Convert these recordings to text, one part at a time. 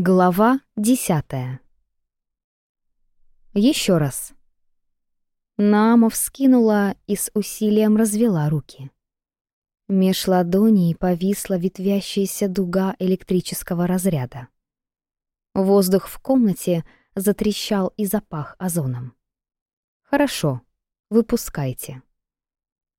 Глава десятая. Еще раз. Наама вскинула и с усилием развела руки. Меж ладоней повисла ветвящаяся дуга электрического разряда. Воздух в комнате затрещал и запах озоном. «Хорошо, выпускайте».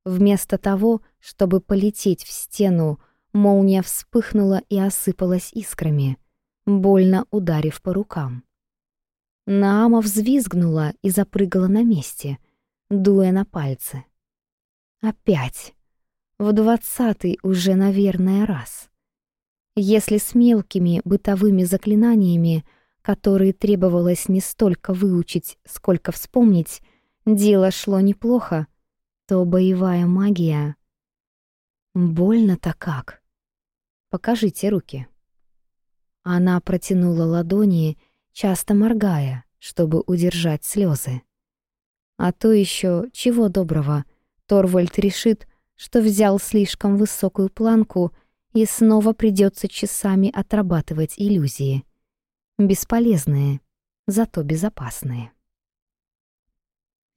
Вместо того, чтобы полететь в стену, молния вспыхнула и осыпалась искрами — больно ударив по рукам. Наама взвизгнула и запрыгала на месте, дуя на пальцы. Опять. В двадцатый уже, наверное, раз. Если с мелкими бытовыми заклинаниями, которые требовалось не столько выучить, сколько вспомнить, дело шло неплохо, то боевая магия... Больно-то как. Покажите руки. Она протянула ладони, часто моргая, чтобы удержать слезы. А то еще чего доброго, Торвальд решит, что взял слишком высокую планку и снова придется часами отрабатывать иллюзии. Бесполезные, зато безопасные.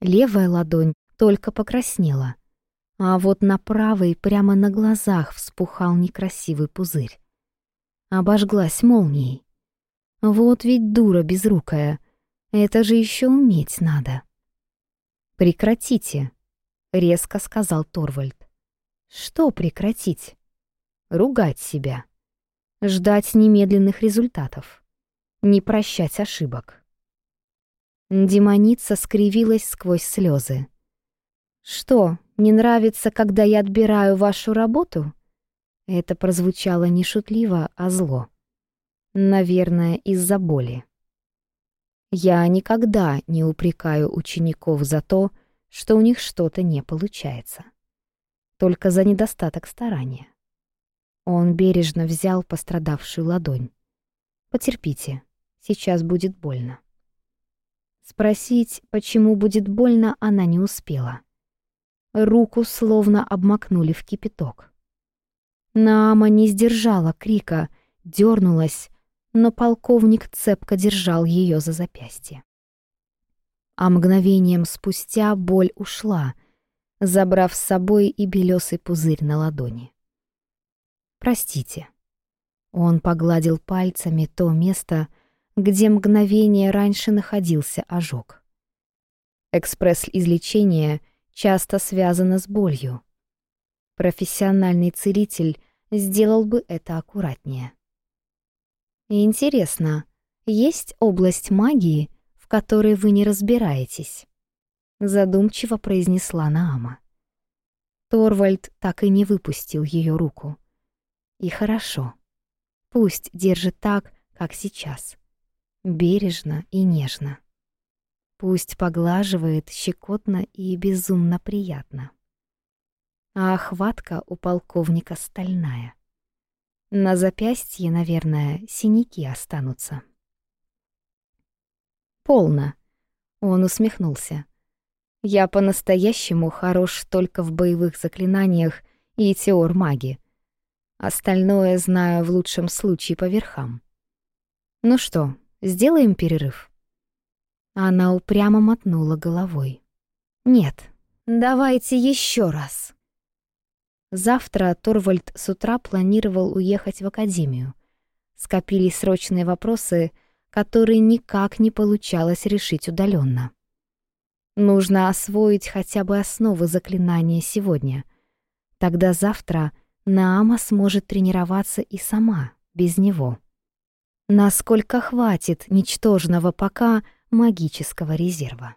Левая ладонь только покраснела, а вот на правой прямо на глазах вспухал некрасивый пузырь. А обожглась молнией. Вот ведь дура безрукая. Это же еще уметь надо. «Прекратите», — резко сказал Торвальд. «Что прекратить?» «Ругать себя. Ждать немедленных результатов. Не прощать ошибок». Демоница скривилась сквозь слезы. «Что, не нравится, когда я отбираю вашу работу?» Это прозвучало не шутливо, а зло. Наверное, из-за боли. Я никогда не упрекаю учеников за то, что у них что-то не получается. Только за недостаток старания. Он бережно взял пострадавшую ладонь. «Потерпите, сейчас будет больно». Спросить, почему будет больно, она не успела. Руку словно обмакнули в кипяток. Наама не сдержала крика, дернулась, но полковник цепко держал ее за запястье. А мгновением спустя боль ушла, забрав с собой и белесый пузырь на ладони. «Простите». Он погладил пальцами то место, где мгновение раньше находился ожог. Экспресс излечения часто связано с болью профессиональный целитель сделал бы это аккуратнее. Интересно, есть область магии, в которой вы не разбираетесь? Задумчиво произнесла Наама. Торвальд так и не выпустил ее руку. И хорошо. Пусть держит так, как сейчас. Бережно и нежно. Пусть поглаживает щекотно и безумно приятно а охватка у полковника стальная. На запястье, наверное, синяки останутся. «Полно», — он усмехнулся. «Я по-настоящему хорош только в боевых заклинаниях и теор маги. Остальное знаю в лучшем случае по верхам. Ну что, сделаем перерыв?» Она упрямо мотнула головой. «Нет, давайте еще раз». Завтра Торвальд с утра планировал уехать в академию. Скопились срочные вопросы, которые никак не получалось решить удаленно. Нужно освоить хотя бы основы заклинания сегодня. Тогда завтра Наама сможет тренироваться и сама, без него. Насколько хватит ничтожного пока магического резерва.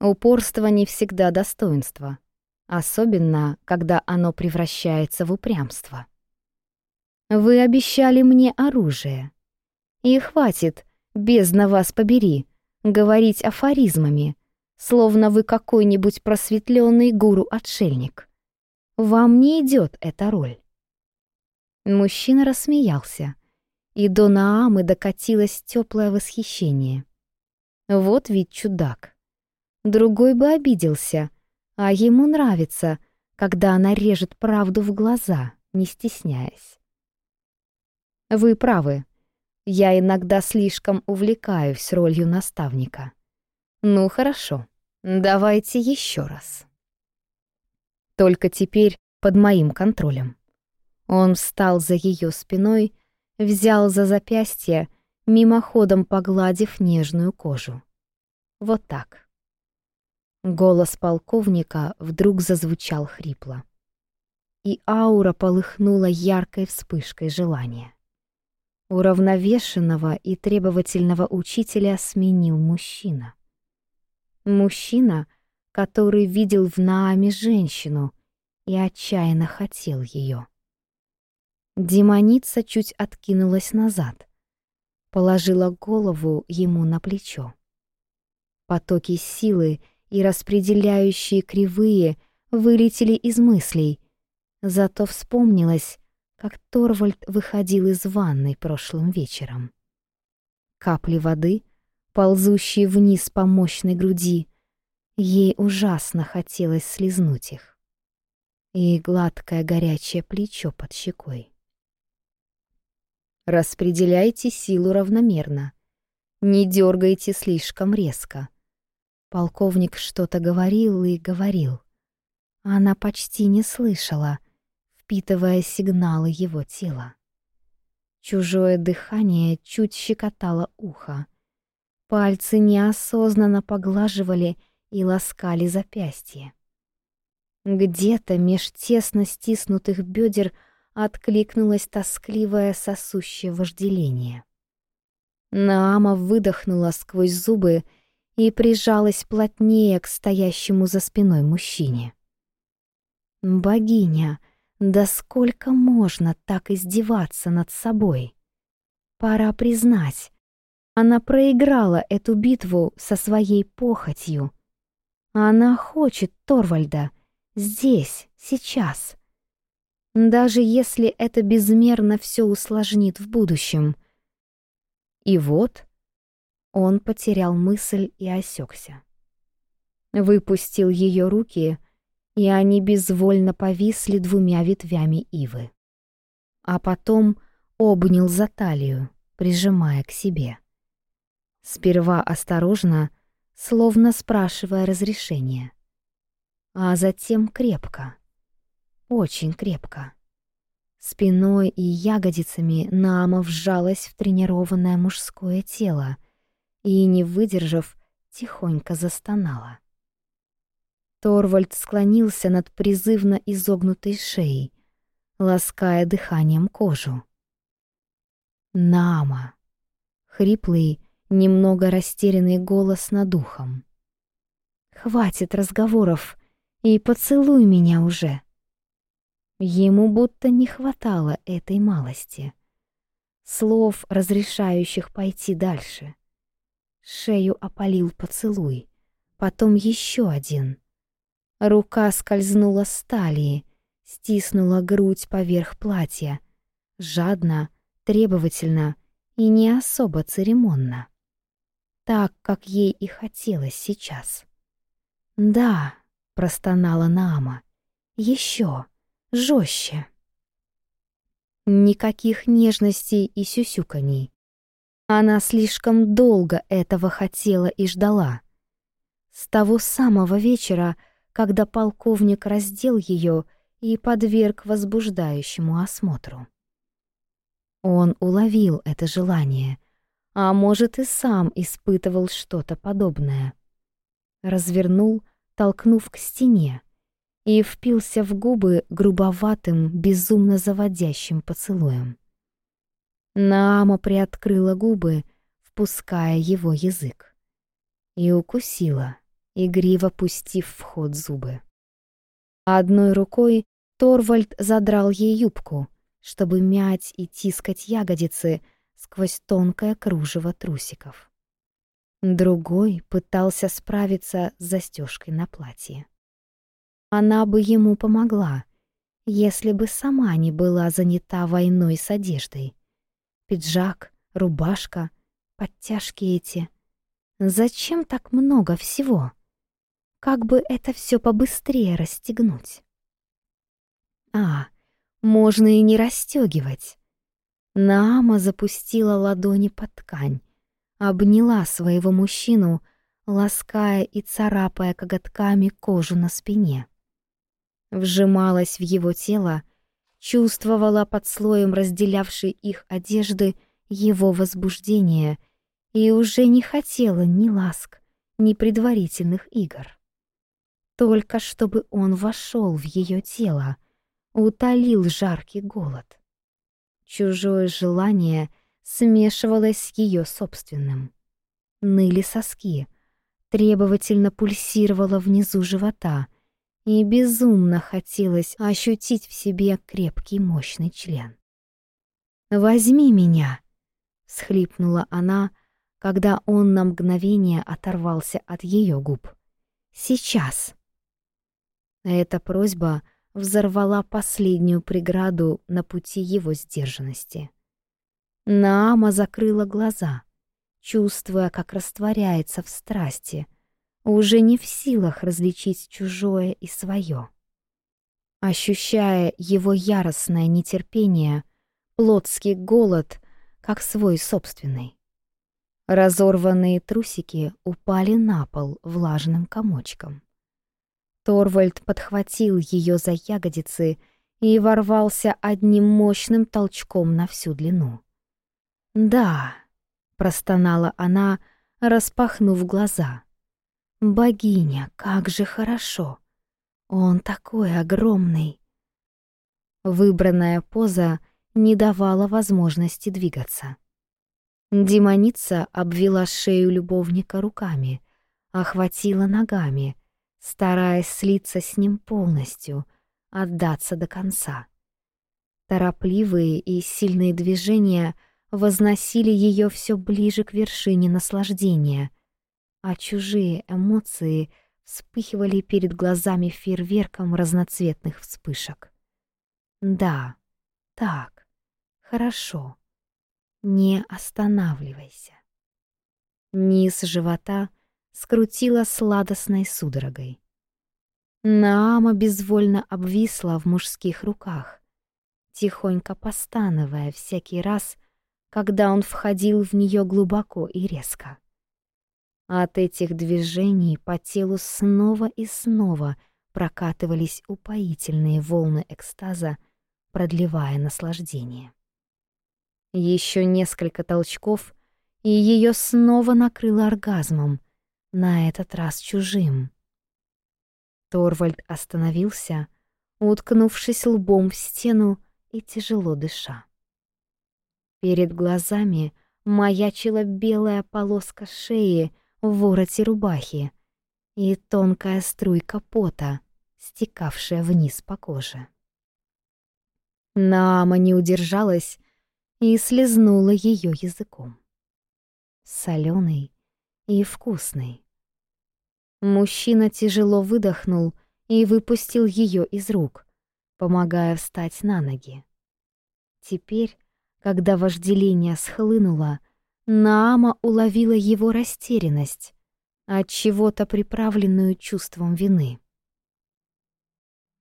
Упорство не всегда достоинство — особенно когда оно превращается в упрямство. «Вы обещали мне оружие. И хватит, без на вас побери, говорить афоризмами, словно вы какой-нибудь просветленный гуру-отшельник. Вам не идет эта роль». Мужчина рассмеялся, и до Наамы докатилось теплое восхищение. «Вот ведь чудак. Другой бы обиделся» а ему нравится, когда она режет правду в глаза, не стесняясь. Вы правы. Я иногда слишком увлекаюсь ролью наставника. Ну хорошо, давайте еще раз. Только теперь под моим контролем. Он встал за ее спиной, взял за запястье, мимоходом погладив нежную кожу. Вот так. Голос полковника вдруг зазвучал хрипло. И аура полыхнула яркой вспышкой желания. Уравновешенного и требовательного учителя сменил мужчина. Мужчина, который видел в Нааме женщину и отчаянно хотел ее. Демоница чуть откинулась назад, положила голову ему на плечо. Потоки силы — и распределяющие кривые вылетели из мыслей. Зато вспомнилось, как Торвальд выходил из ванной прошлым вечером. Капли воды, ползущие вниз по мощной груди, ей ужасно хотелось слезнуть их. И гладкое горячее плечо под щекой. Распределяйте силу равномерно. Не дергайте слишком резко. Полковник что-то говорил и говорил. Она почти не слышала, впитывая сигналы его тела. Чужое дыхание чуть щекотало ухо. Пальцы неосознанно поглаживали и ласкали запястье. Где-то меж тесно стиснутых бедер откликнулось тоскливое сосущее вожделение. Наама выдохнула сквозь зубы и прижалась плотнее к стоящему за спиной мужчине. «Богиня, да сколько можно так издеваться над собой? Пора признать, она проиграла эту битву со своей похотью. Она хочет Торвальда здесь, сейчас. Даже если это безмерно все усложнит в будущем. И вот он потерял мысль и осекся. Выпустил ее руки, и они безвольно повисли двумя ветвями ивы. А потом обнял за талию, прижимая к себе. Сперва осторожно, словно спрашивая разрешения. А затем крепко. Очень крепко. Спиной и ягодицами Нама вжалась в тренированное мужское тело — и, не выдержав, тихонько застонала. Торвальд склонился над призывно изогнутой шеей, лаская дыханием кожу. «Нама!» — хриплый, немного растерянный голос над ухом. «Хватит разговоров и поцелуй меня уже!» Ему будто не хватало этой малости. Слов, разрешающих пойти дальше шею опалил поцелуй, потом еще один. Рука скользнула с талии, стиснула грудь поверх платья, жадно, требовательно и не особо церемонно. Так, как ей и хотелось сейчас. «Да», — простонала Наама, — «еще, жестче». Никаких нежностей и сюсюканий. Она слишком долго этого хотела и ждала. С того самого вечера, когда полковник раздел ее и подверг возбуждающему осмотру. Он уловил это желание, а может и сам испытывал что-то подобное. Развернул, толкнув к стене, и впился в губы грубоватым, безумно заводящим поцелуем. Наама приоткрыла губы, впуская его язык. И укусила, игриво пустив в ход зубы. Одной рукой Торвальд задрал ей юбку, чтобы мять и тискать ягодицы сквозь тонкое кружево трусиков. Другой пытался справиться с застежкой на платье. Она бы ему помогла, если бы сама не была занята войной с одеждой — пиджак, рубашка, подтяжки эти. Зачем так много всего? Как бы это все побыстрее расстегнуть? А, можно и не расстегивать. Нама запустила ладони под ткань, обняла своего мужчину, лаская и царапая коготками кожу на спине. Вжималась в его тело, чувствовала под слоем разделявшей их одежды его возбуждение и уже не хотела ни ласк, ни предварительных игр. Только чтобы он вошел в ее тело, утолил жаркий голод. Чужое желание смешивалось с ее собственным. Ныли соски, требовательно пульсировало внизу живота — и безумно хотелось ощутить в себе крепкий мощный член. «Возьми меня!» — схлипнула она, когда он на мгновение оторвался от ее губ. «Сейчас!» Эта просьба взорвала последнюю преграду на пути его сдержанности. Наама закрыла глаза, чувствуя, как растворяется в страсти — уже не в силах различить чужое и свое. Ощущая его яростное нетерпение, плотский голод, как свой собственный. Разорванные трусики упали на пол влажным комочком. Торвальд подхватил ее за ягодицы и ворвался одним мощным толчком на всю длину. «Да», — простонала она, распахнув глаза — Богиня, как же хорошо! Он такой огромный!» Выбранная поза не давала возможности двигаться. Демоница обвела шею любовника руками, охватила ногами, стараясь слиться с ним полностью, отдаться до конца. Торопливые и сильные движения возносили ее все ближе к вершине наслаждения, а чужие эмоции вспыхивали перед глазами фейерверком разноцветных вспышек. Да, так, хорошо. Не останавливайся. Низ живота скрутила сладостной судорогой. Наама безвольно обвисла в мужских руках, тихонько постановая всякий раз, когда он входил в нее глубоко и резко от этих движений по телу снова и снова прокатывались упоительные волны экстаза, продлевая наслаждение. Еще несколько толчков, и ее снова накрыло оргазмом, на этот раз чужим. Торвальд остановился, уткнувшись лбом в стену и тяжело дыша. Перед глазами маячила белая полоска шеи, вороті рубахи и тонкая струйка пота, стекавшая вниз по коже. Нама не удержалась и слезнула ее языком. Соленый и вкусный. Мужчина тяжело выдохнул и выпустил ее из рук, помогая встать на ноги. Теперь, когда вожделение схлынуло, Нама уловила его растерянность, от чего-то приправленную чувством вины.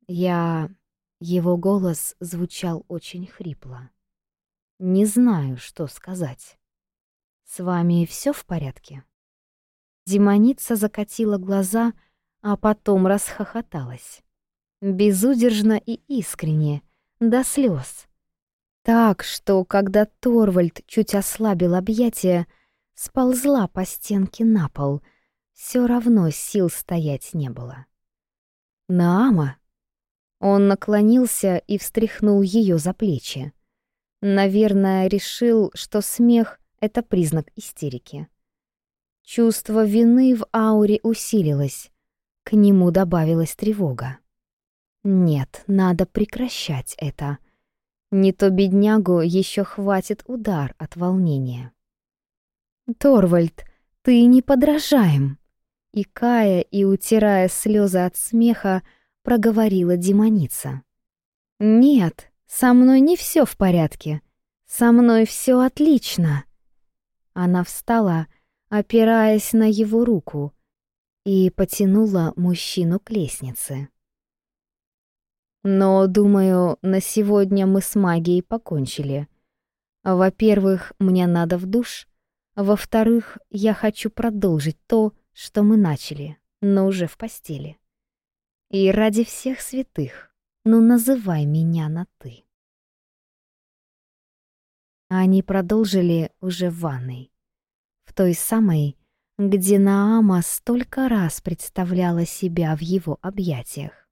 Я... Его голос звучал очень хрипло. Не знаю, что сказать. С вами все в порядке? Демоница закатила глаза, а потом расхохоталась. Безудержно и искренне, до слез так, что когда Торвальд чуть ослабил объятия, сползла по стенке на пол. Все равно сил стоять не было. «Наама!» Он наклонился и встряхнул ее за плечи. Наверное, решил, что смех — это признак истерики. Чувство вины в ауре усилилось. К нему добавилась тревога. «Нет, надо прекращать это», не то беднягу еще хватит удар от волнения. «Торвальд, ты неподражаем!» И кая и утирая слезы от смеха, проговорила демоница. «Нет, со мной не все в порядке. Со мной все отлично!» Она встала, опираясь на его руку, и потянула мужчину к лестнице. Но, думаю, на сегодня мы с магией покончили. Во-первых, мне надо в душ. Во-вторых, я хочу продолжить то, что мы начали, но уже в постели. И ради всех святых, ну называй меня на «ты». Они продолжили уже в ванной. В той самой, где Наама столько раз представляла себя в его объятиях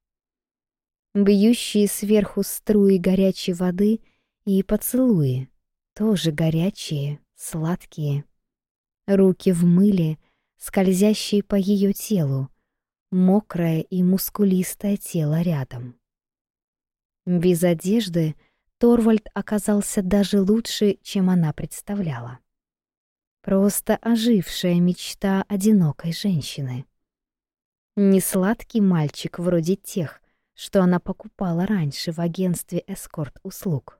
бьющие сверху струи горячей воды и поцелуи, тоже горячие, сладкие. Руки в мыле, скользящие по ее телу, мокрое и мускулистое тело рядом. Без одежды Торвальд оказался даже лучше, чем она представляла. Просто ожившая мечта одинокой женщины. Не сладкий мальчик вроде тех, что она покупала раньше в агентстве эскорт-услуг.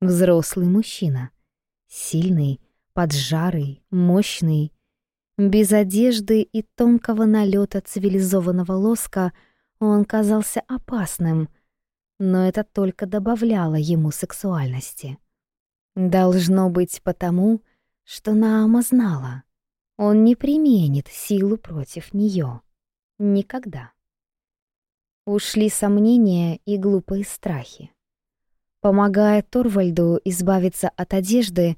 Взрослый мужчина. Сильный, поджарый, мощный. Без одежды и тонкого налета цивилизованного лоска он казался опасным, но это только добавляло ему сексуальности. Должно быть потому, что Наама знала, он не применит силу против нее. Никогда ушли сомнения и глупые страхи. Помогая Торвальду избавиться от одежды,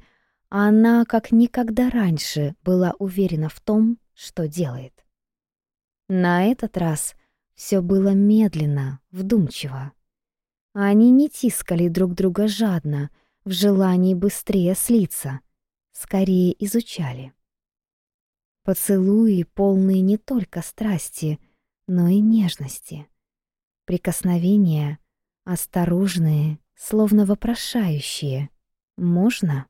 она, как никогда раньше, была уверена в том, что делает. На этот раз все было медленно, вдумчиво. Они не тискали друг друга жадно, в желании быстрее слиться, скорее изучали. Поцелуи, полные не только страсти, но и нежности — Прикосновения осторожные, словно вопрошающие. «Можно?»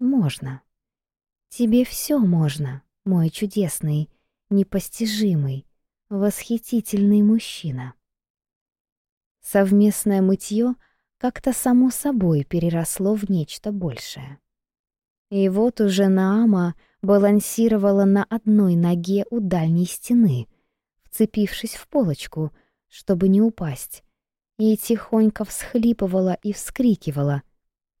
«Можно. Тебе все можно, мой чудесный, непостижимый, восхитительный мужчина». Совместное мытье как-то само собой переросло в нечто большее. И вот уже Наама балансировала на одной ноге у дальней стены, вцепившись в полочку — чтобы не упасть, и тихонько всхлипывала и вскрикивала,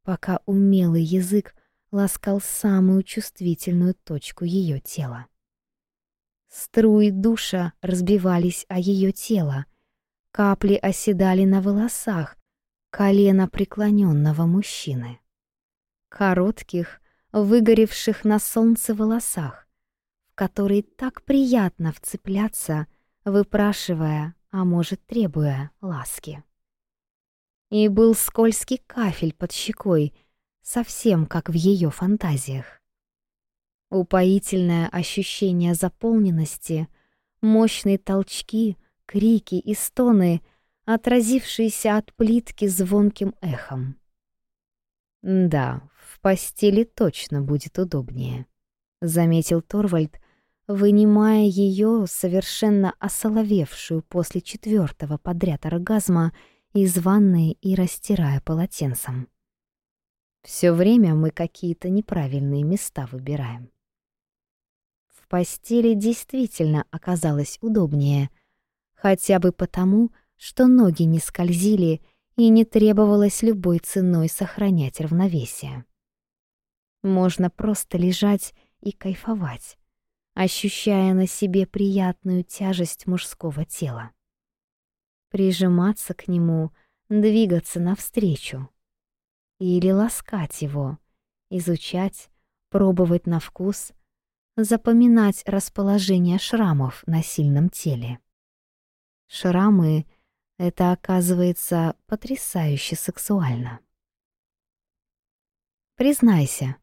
пока умелый язык ласкал самую чувствительную точку ее тела. Струи душа разбивались о ее тело, капли оседали на волосах колена преклоненного мужчины. Коротких, выгоревших на солнце волосах, в которые так приятно вцепляться, выпрашивая, а может, требуя ласки. И был скользкий кафель под щекой, совсем как в ее фантазиях. Упоительное ощущение заполненности, мощные толчки, крики и стоны, отразившиеся от плитки звонким эхом. «Да, в постели точно будет удобнее», — заметил Торвальд, — вынимая ее совершенно осоловевшую после четвертого подряд оргазма из ванны и растирая полотенцем. Все время мы какие-то неправильные места выбираем. В постели действительно оказалось удобнее, хотя бы потому, что ноги не скользили и не требовалось любой ценой сохранять равновесие. Можно просто лежать и кайфовать, ощущая на себе приятную тяжесть мужского тела. Прижиматься к нему, двигаться навстречу. Или ласкать его, изучать, пробовать на вкус, запоминать расположение шрамов на сильном теле. Шрамы — это, оказывается, потрясающе сексуально. Признайся,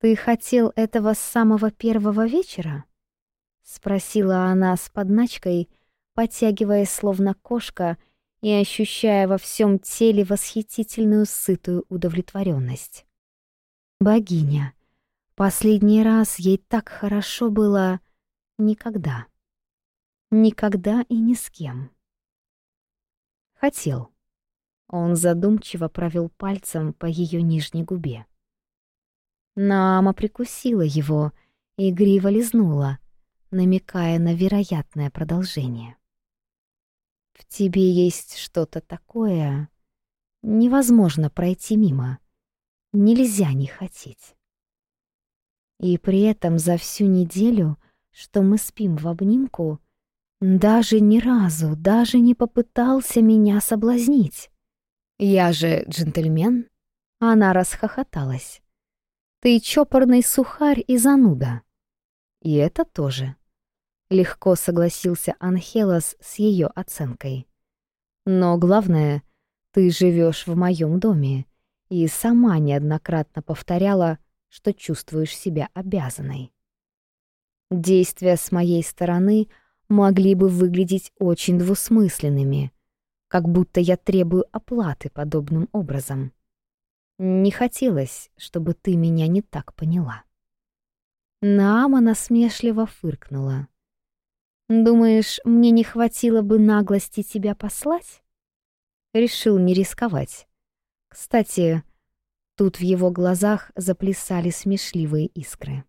«Ты хотел этого с самого первого вечера?» — спросила она с подначкой, подтягиваясь словно кошка и ощущая во всем теле восхитительную сытую удовлетворенность. «Богиня, последний раз ей так хорошо было никогда. Никогда и ни с кем». «Хотел». Он задумчиво провел пальцем по ее нижней губе. Нама прикусила его и игриво лизнула, намекая на вероятное продолжение. «В тебе есть что-то такое. Невозможно пройти мимо. Нельзя не хотеть». И при этом за всю неделю, что мы спим в обнимку, даже ни разу, даже не попытался меня соблазнить. Я же джентльмен. Она расхохоталась. Ты чопорный сухарь и зануда. И это тоже. Легко согласился Анхелос с ее оценкой. Но главное, ты живешь в моем доме и сама неоднократно повторяла, что чувствуешь себя обязанной. Действия с моей стороны могли бы выглядеть очень двусмысленными, как будто я требую оплаты подобным образом. Не хотелось, чтобы ты меня не так поняла. Наама насмешливо фыркнула. «Думаешь, мне не хватило бы наглости тебя послать?» Решил не рисковать. Кстати, тут в его глазах заплясали смешливые искры.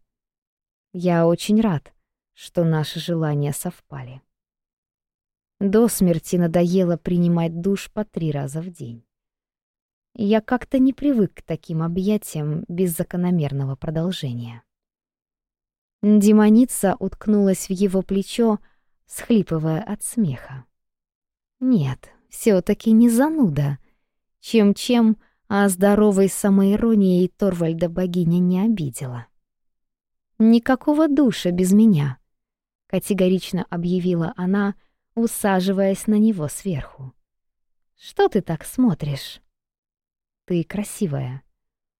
«Я очень рад, что наши желания совпали». До смерти надоело принимать душ по три раза в день. Я как-то не привык к таким объятиям без закономерного продолжения. Демоница уткнулась в его плечо, схлипывая от смеха. Нет, все таки не зануда. Чем-чем, а здоровой самоиронией Торвальда богиня не обидела. «Никакого душа без меня», — категорично объявила она, усаживаясь на него сверху. «Что ты так смотришь?» ты красивая».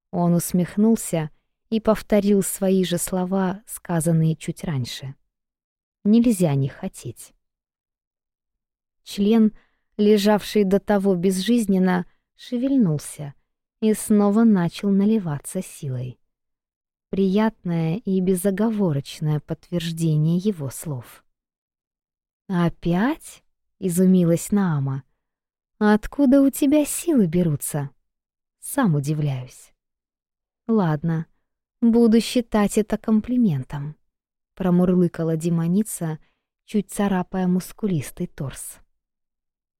Он усмехнулся и повторил свои же слова, сказанные чуть раньше. «Нельзя не хотеть». Член, лежавший до того безжизненно, шевельнулся и снова начал наливаться силой. Приятное и безоговорочное подтверждение его слов. «Опять?» — изумилась Наама. «Откуда у тебя силы берутся?» Сам удивляюсь. Ладно, буду считать это комплиментом, промурлыкала демоница, чуть царапая мускулистый торс.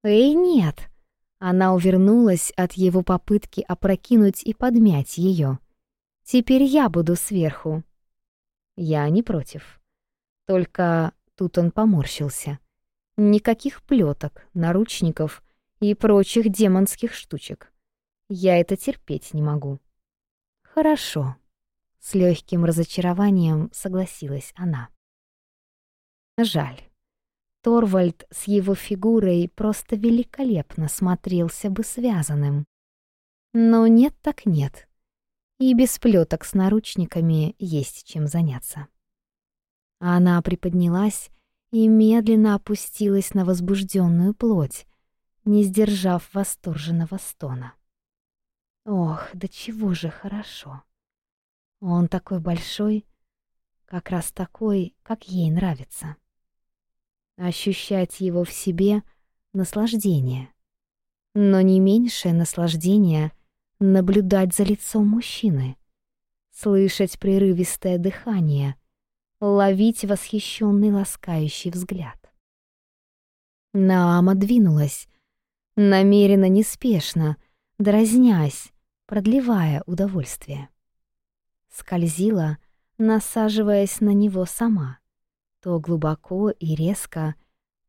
Эй, нет! Она увернулась от его попытки опрокинуть и подмять ее. Теперь я буду сверху. Я не против. Только тут он поморщился. Никаких плеток, наручников и прочих демонских штучек. Я это терпеть не могу». «Хорошо», — с легким разочарованием согласилась она. Жаль. Торвальд с его фигурой просто великолепно смотрелся бы связанным. Но нет так нет. И без плеток с наручниками есть чем заняться. Она приподнялась и медленно опустилась на возбужденную плоть, не сдержав восторженного стона. Ох, да чего же хорошо. Он такой большой, как раз такой, как ей нравится. Ощущать его в себе — наслаждение. Но не меньшее наслаждение — наблюдать за лицом мужчины, слышать прерывистое дыхание, ловить восхищенный ласкающий взгляд. Наама двинулась, намеренно неспешно, дразнясь, продлевая удовольствие. Скользила, насаживаясь на него сама, то глубоко и резко,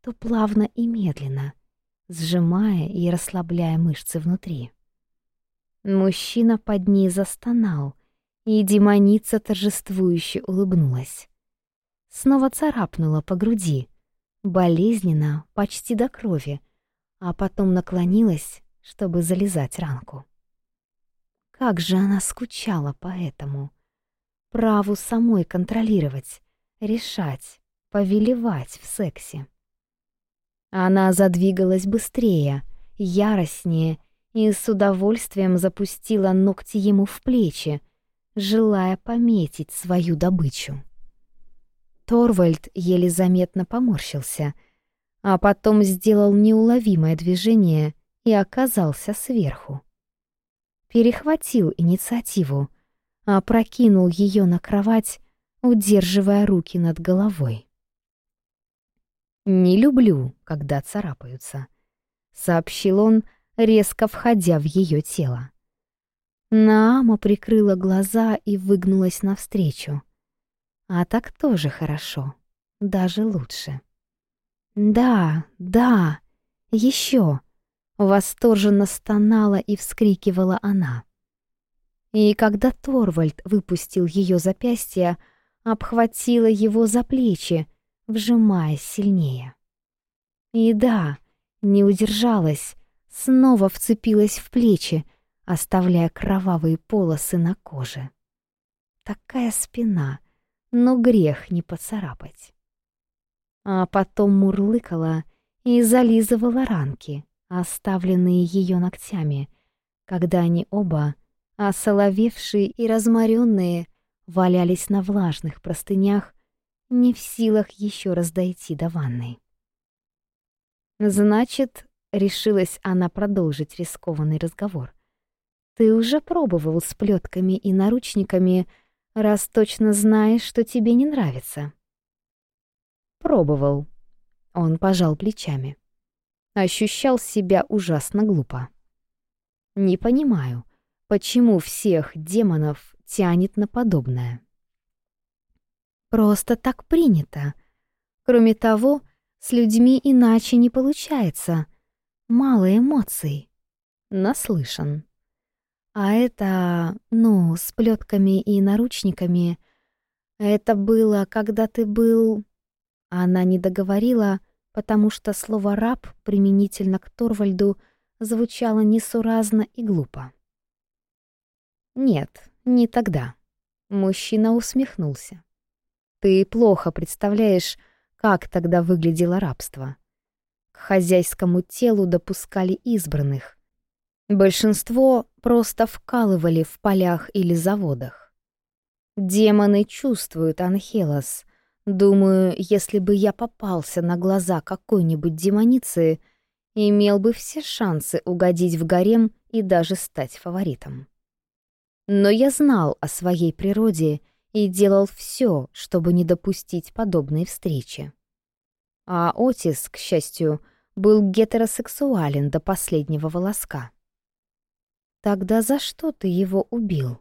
то плавно и медленно, сжимая и расслабляя мышцы внутри. Мужчина под ней застонал, и демоница торжествующе улыбнулась. Снова царапнула по груди, болезненно, почти до крови, а потом наклонилась, чтобы залезать ранку. Как же она скучала по этому. Праву самой контролировать, решать, повелевать в сексе. Она задвигалась быстрее, яростнее и с удовольствием запустила ногти ему в плечи, желая пометить свою добычу. Торвальд еле заметно поморщился, а потом сделал неуловимое движение и оказался сверху перехватил инициативу, а опрокинул ее на кровать, удерживая руки над головой. «Не люблю, когда царапаются», — сообщил он, резко входя в ее тело. Наама прикрыла глаза и выгнулась навстречу. А так тоже хорошо, даже лучше. «Да, да, еще», Восторженно стонала и вскрикивала она. И когда Торвальд выпустил ее запястье, обхватила его за плечи, вжимая сильнее. И да, не удержалась, снова вцепилась в плечи, оставляя кровавые полосы на коже. Такая спина, но грех не поцарапать. А потом мурлыкала и зализывала ранки, оставленные ее ногтями, когда они оба, осоловевшие и разморенные, валялись на влажных простынях, не в силах еще раз дойти до ванной. «Значит, — решилась она продолжить рискованный разговор, — ты уже пробовал с плетками и наручниками, раз точно знаешь, что тебе не нравится». «Пробовал», — он пожал плечами ощущал себя ужасно глупо. Не понимаю, почему всех демонов тянет на подобное. Просто так принято. Кроме того, с людьми иначе не получается. Мало эмоций. Наслышан. А это, ну, с плетками и наручниками. Это было, когда ты был... Она не договорила, потому что слово «раб» применительно к Торвальду звучало несуразно и глупо. «Нет, не тогда», — мужчина усмехнулся. «Ты плохо представляешь, как тогда выглядело рабство. К хозяйскому телу допускали избранных. Большинство просто вкалывали в полях или заводах. Демоны чувствуют Анхелос, Думаю, если бы я попался на глаза какой-нибудь демоницы, имел бы все шансы угодить в гарем и даже стать фаворитом. Но я знал о своей природе и делал все, чтобы не допустить подобной встречи. А Отис, к счастью, был гетеросексуален до последнего волоска. Тогда за что ты его убил?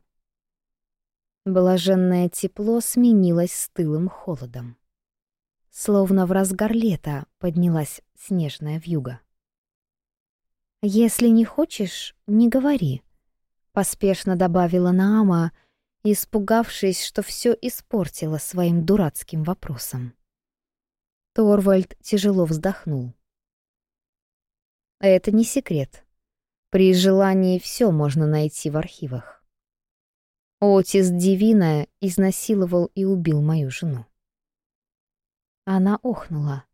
Блаженное тепло сменилось стылым холодом. Словно в разгар лета поднялась снежная вьюга. «Если не хочешь, не говори», — поспешно добавила Наама, испугавшись, что все испортила своим дурацким вопросом. Торвальд тяжело вздохнул. «Это не секрет. При желании все можно найти в архивах. Отис Дивина изнасиловал и убил мою жену. Она охнула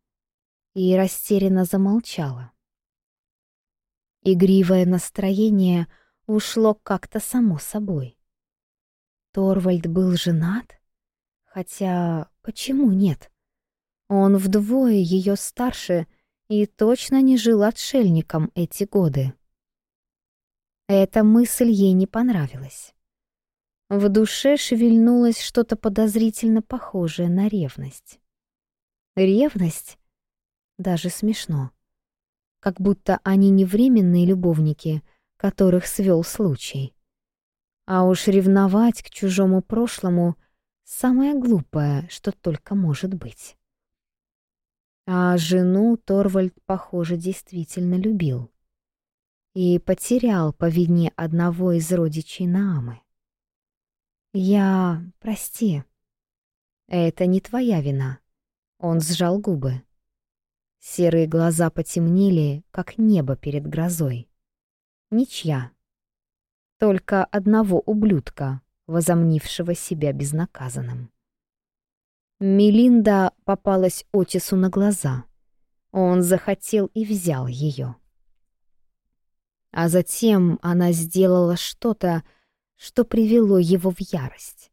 и растерянно замолчала. Игривое настроение ушло как-то само собой. Торвальд был женат? Хотя почему нет? Он вдвое ее старше и точно не жил отшельником эти годы. Эта мысль ей не понравилась. В душе шевельнулось что-то подозрительно похожее на ревность. Ревность? Даже смешно. Как будто они не временные любовники, которых свел случай. А уж ревновать к чужому прошлому — самое глупое, что только может быть. А жену Торвальд, похоже, действительно любил. И потерял по вине одного из родичей Наамы. Я... прости. Э, это не твоя вина. Он сжал губы. Серые глаза потемнели, как небо перед грозой. Ничья. Только одного ублюдка, возомнившего себя безнаказанным. Мелинда попалась Отису на глаза. Он захотел и взял ее. А затем она сделала что-то, что привело его в ярость.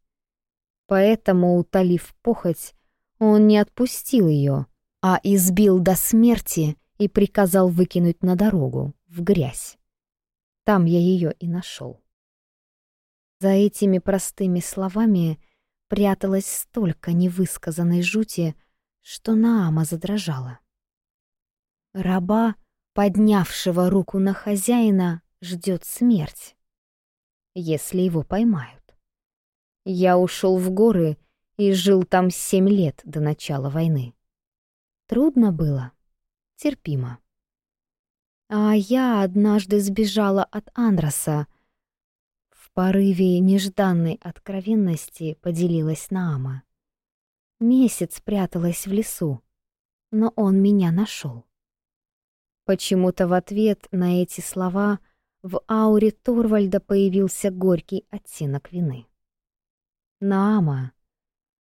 Поэтому, утолив похоть, он не отпустил ее, а избил до смерти и приказал выкинуть на дорогу, в грязь. Там я ее и нашел. За этими простыми словами пряталось столько невысказанной жути, что Наама задрожала. Раба, поднявшего руку на хозяина, ждет смерть если его поймают. Я ушел в горы и жил там семь лет до начала войны. Трудно было, терпимо. А я однажды сбежала от Андроса. В порыве нежданной откровенности поделилась Наама. Месяц пряталась в лесу, но он меня нашел. Почему-то в ответ на эти слова — в ауре Торвальда появился горький оттенок вины. Наама.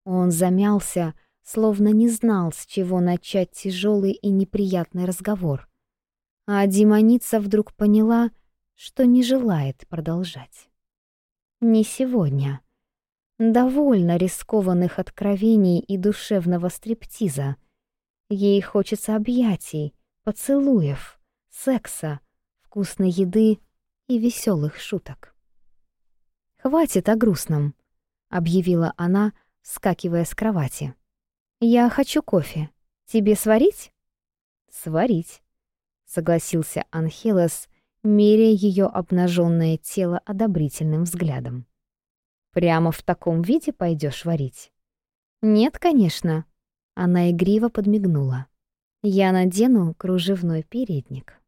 Он замялся, словно не знал, с чего начать тяжелый и неприятный разговор. А демоница вдруг поняла, что не желает продолжать. Не сегодня. Довольно рискованных откровений и душевного стриптиза. Ей хочется объятий, поцелуев, секса, вкусной еды — и веселых шуток. «Хватит о грустном», — объявила она, скакивая с кровати. «Я хочу кофе. Тебе сварить?» «Сварить», — согласился Анхелос, меряя ее обнаженное тело одобрительным взглядом. «Прямо в таком виде пойдешь варить?» «Нет, конечно», — она игриво подмигнула. «Я надену кружевной передник».